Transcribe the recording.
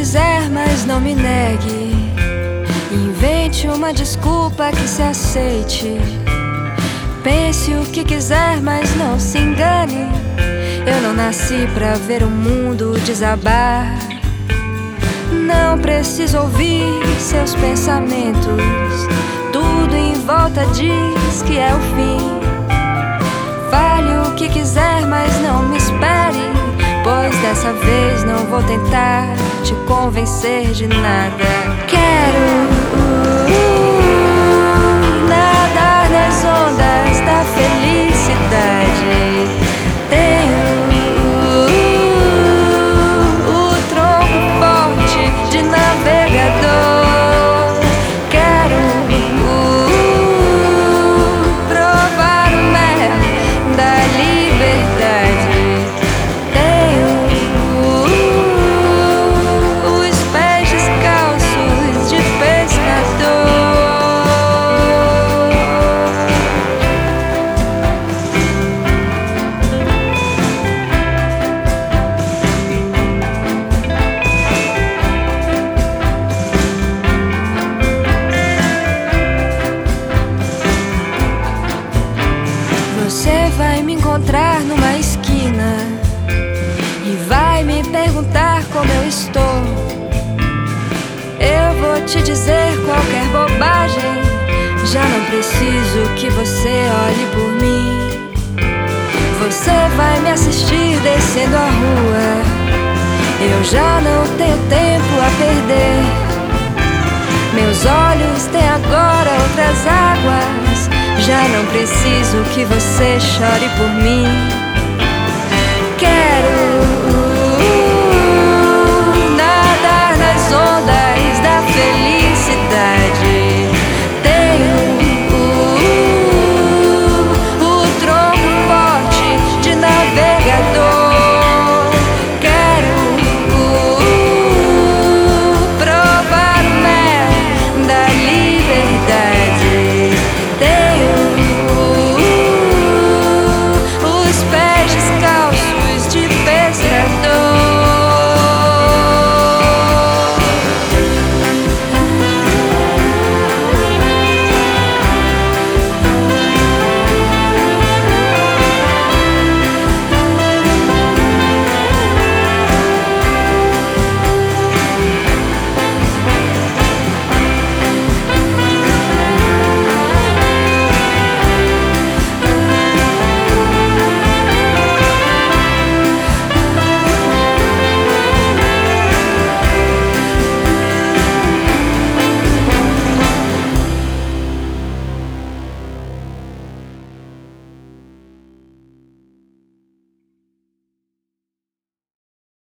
quiser, mas não me negue. Invente uma desculpa que se aceite. Pense o que quiser, mas não se engane. Eu não nasci pra ver o mundo desabar. Não preciso ouvir seus pensamentos. Tudo em volta diz que é o fim. Dessa vez não vou tentar te convencer de nada. Quero vai me encontrar numa esquina e vai me perguntar como eu estou. Eu vou te dizer qualquer bobagem. Já não preciso que você olhe por mim. Você vai me assistir descendo a rua. Eu já não tenho tempo a perder. Meus olhos têm agora outras águas. Já não preciso que você chore por mim.